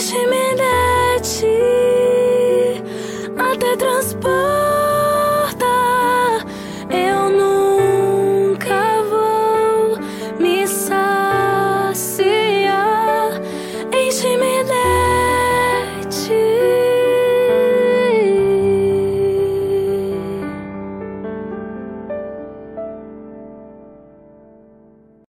enche me dete até transporte.